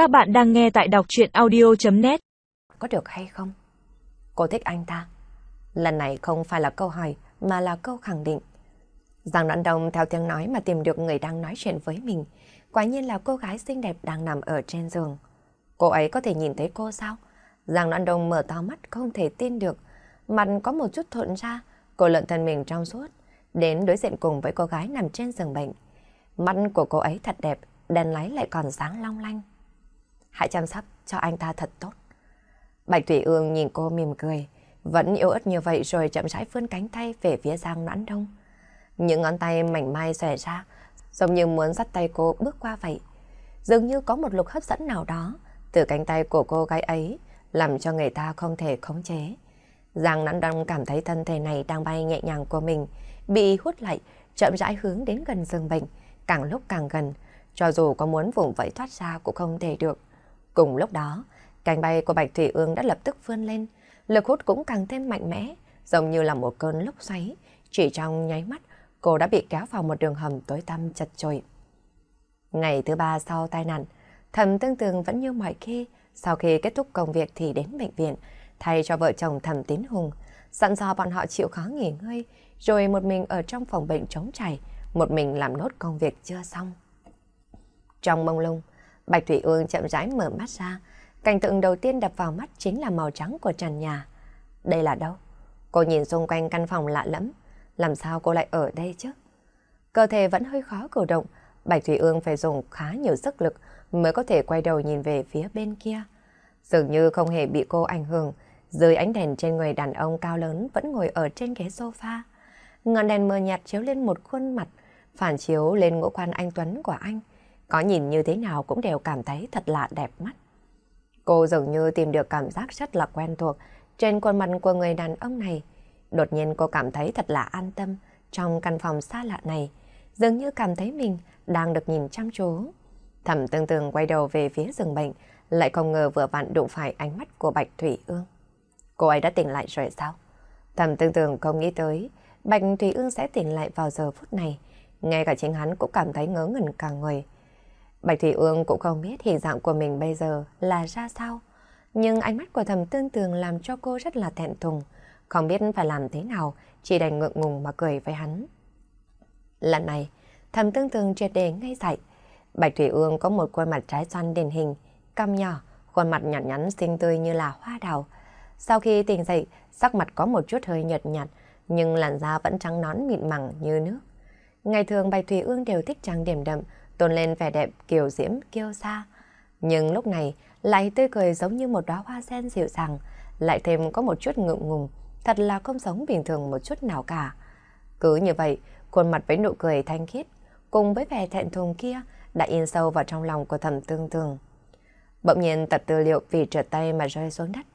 Các bạn đang nghe tại đọc chuyện audio.net Có được hay không? Cô thích anh ta. Lần này không phải là câu hỏi mà là câu khẳng định. Giang Đoạn Đông theo tiếng nói mà tìm được người đang nói chuyện với mình. Quả nhiên là cô gái xinh đẹp đang nằm ở trên giường. Cô ấy có thể nhìn thấy cô sao? Giang Đoạn Đông mở to mắt không thể tin được. Mặt có một chút thuận ra, cô lợn thân mình trong suốt, đến đối diện cùng với cô gái nằm trên giường bệnh. Mắt của cô ấy thật đẹp, đèn láy lại còn sáng long lanh. Hãy chăm sóc cho anh ta thật tốt. Bạch Thủy Ương nhìn cô mỉm cười, vẫn yếu ớt như vậy rồi chậm rãi vươn cánh tay về phía Giang Noãn Đông. Những ngón tay mảnh mai xòe ra, giống như muốn dắt tay cô bước qua vậy. Dường như có một lực hấp dẫn nào đó từ cánh tay của cô gái ấy, làm cho người ta không thể khống chế. Giang Noãn Đông cảm thấy thân thể này đang bay nhẹ nhàng của mình, bị hút lại, chậm rãi hướng đến gần giường bệnh, càng lúc càng gần, cho dù có muốn vùng vẫy thoát ra cũng không thể được. Cùng lúc đó, cánh bay của Bạch Thủy Ương đã lập tức vươn lên, lực hút cũng càng thêm mạnh mẽ, giống như là một cơn lốc xoáy. Chỉ trong nháy mắt, cô đã bị kéo vào một đường hầm tối tăm chật chội. Ngày thứ ba sau tai nạn, thầm tương tường vẫn như mọi khi, sau khi kết thúc công việc thì đến bệnh viện, thay cho vợ chồng thầm tín hùng, sẵn dò bọn họ chịu khó nghỉ ngơi, rồi một mình ở trong phòng bệnh trống trải, một mình làm nốt công việc chưa xong. Trong mông lung, Bạch Thủy Ương chậm rãi mở mắt ra. Cảnh tượng đầu tiên đập vào mắt chính là màu trắng của trần nhà. Đây là đâu? Cô nhìn xung quanh căn phòng lạ lẫm. Làm sao cô lại ở đây chứ? Cơ thể vẫn hơi khó cử động. Bạch Thủy Ương phải dùng khá nhiều sức lực mới có thể quay đầu nhìn về phía bên kia. Dường như không hề bị cô ảnh hưởng. Dưới ánh đèn trên người đàn ông cao lớn vẫn ngồi ở trên ghế sofa. Ngọn đèn mờ nhạt chiếu lên một khuôn mặt, phản chiếu lên ngũ quan anh Tuấn của anh. Có nhìn như thế nào cũng đều cảm thấy thật là đẹp mắt. Cô dường như tìm được cảm giác rất là quen thuộc trên khuôn mặt của người đàn ông này. Đột nhiên cô cảm thấy thật là an tâm trong căn phòng xa lạ này. Dường như cảm thấy mình đang được nhìn chăm chú. Thẩm tương tương quay đầu về phía giường bệnh, lại không ngờ vừa vặn đụng phải ánh mắt của Bạch Thủy Ương. Cô ấy đã tỉnh lại rồi sao? Thẩm tương tương không nghĩ tới Bạch Thủy Ương sẽ tỉnh lại vào giờ phút này. Ngay cả chính hắn cũng cảm thấy ngớ ngẩn cả người. Bạch Thủy Ương cũng không biết hình dạng của mình bây giờ là ra sao. Nhưng ánh mắt của thầm tương tường làm cho cô rất là thẹn thùng. Không biết phải làm thế nào, chỉ đành ngượng ngùng mà cười với hắn. Lần này, thầm tương tường triệt đề ngay dậy. Bạch Thủy Ương có một khuôn mặt trái xoan điển hình, căm nhỏ, khuôn mặt nhọn nhắn xinh tươi như là hoa đào. Sau khi tỉnh dậy, sắc mặt có một chút hơi nhợt nhạt, nhưng làn da vẫn trắng nón mịn màng như nước. Ngày thường Bạch Thủy Ương đều thích trang điểm đậm, tôn lên vẻ đẹp kiều diễm kiêu sa. Nhưng lúc này lại tươi cười giống như một đóa hoa sen dịu dàng, lại thêm có một chút ngượng ngùng, thật là không giống bình thường một chút nào cả. Cứ như vậy, khuôn mặt với nụ cười thanh khiết, cùng với vẻ thẹn thùng kia đã in sâu vào trong lòng của thầm tương thường Bỗng nhiên tập tư liệu vì trượt tay mà rơi xuống đất.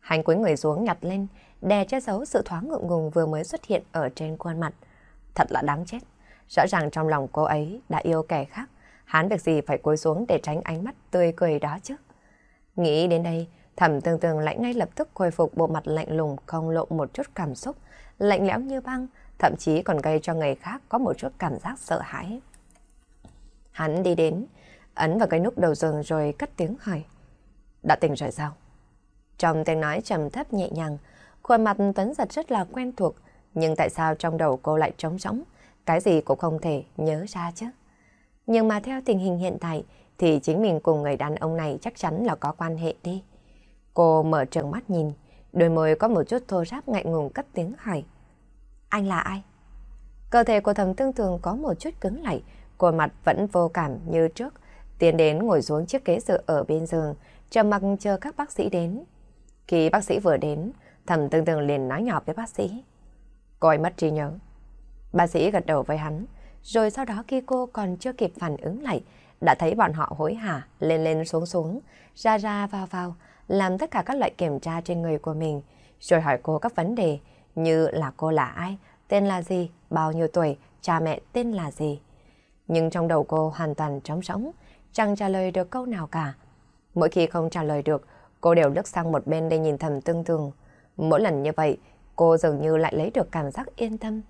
Hành cuối người xuống nhặt lên, đè che giấu sự thoáng ngượng ngùng vừa mới xuất hiện ở trên khuôn mặt. Thật là đáng chết. Rõ ràng trong lòng cô ấy đã yêu kẻ khác. Hắn việc gì phải cúi xuống để tránh ánh mắt tươi cười đó chứ. Nghĩ đến đây, thẩm tương tương lại ngay lập tức khôi phục bộ mặt lạnh lùng không lộ một chút cảm xúc, lạnh lẽo như băng, thậm chí còn gây cho người khác có một chút cảm giác sợ hãi. Hắn đi đến, ấn vào cái nút đầu giường rồi cất tiếng hỏi. Đã tỉnh rồi sao? Trong tiếng nói trầm thấp nhẹ nhàng, khuôn mặt Tuấn giật rất là quen thuộc, nhưng tại sao trong đầu cô lại trống rỗng, cái gì cũng không thể nhớ ra chứ? Nhưng mà theo tình hình hiện tại thì chính mình cùng người đàn ông này chắc chắn là có quan hệ đi. Cô mở trừng mắt nhìn, đôi môi có một chút thô ráp ngại ngùng cất tiếng hỏi. Anh là ai? Cơ thể của thầm tương thường có một chút cứng lại, khuôn mặt vẫn vô cảm như trước, tiến đến ngồi xuống chiếc ghế dựa ở bên giường, chờ mặc chờ các bác sĩ đến. Khi bác sĩ vừa đến, thầm tương tương liền nói nhỏ với bác sĩ. Cô ấy mất trí nhớ. Bác sĩ gật đầu với hắn, rồi sau đó khi cô còn chưa kịp phản ứng lại, đã thấy bọn họ hối hả, lên lên xuống xuống, ra ra vào vào, làm tất cả các loại kiểm tra trên người của mình, rồi hỏi cô các vấn đề như là cô là ai, tên là gì, bao nhiêu tuổi, cha mẹ tên là gì. Nhưng trong đầu cô hoàn toàn trống rỗng, chẳng trả lời được câu nào cả. Mỗi khi không trả lời được, cô đều lướt sang một bên để nhìn thầm tương thường. Mỗi lần như vậy, cô dường như lại lấy được cảm giác yên tâm.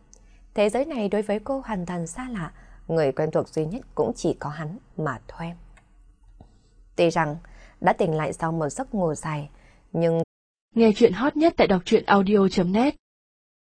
Thế giới này đối với cô hoàn toàn xa lạ, người quen thuộc duy nhất cũng chỉ có hắn mà thôi. Tuy rằng đã tỉnh lại sau một giấc ngủ dài, nhưng... Nghe chuyện hot nhất tại đọc truyện audio.net